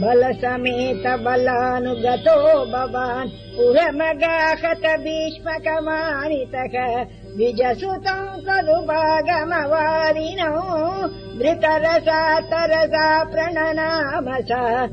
बलसमेत बलानुगतो भवान् पुरमगाहत भीष्मकमानितः। विजसुतम् खलु गमवारिणो धृतरसा तरसा प्रणनामसा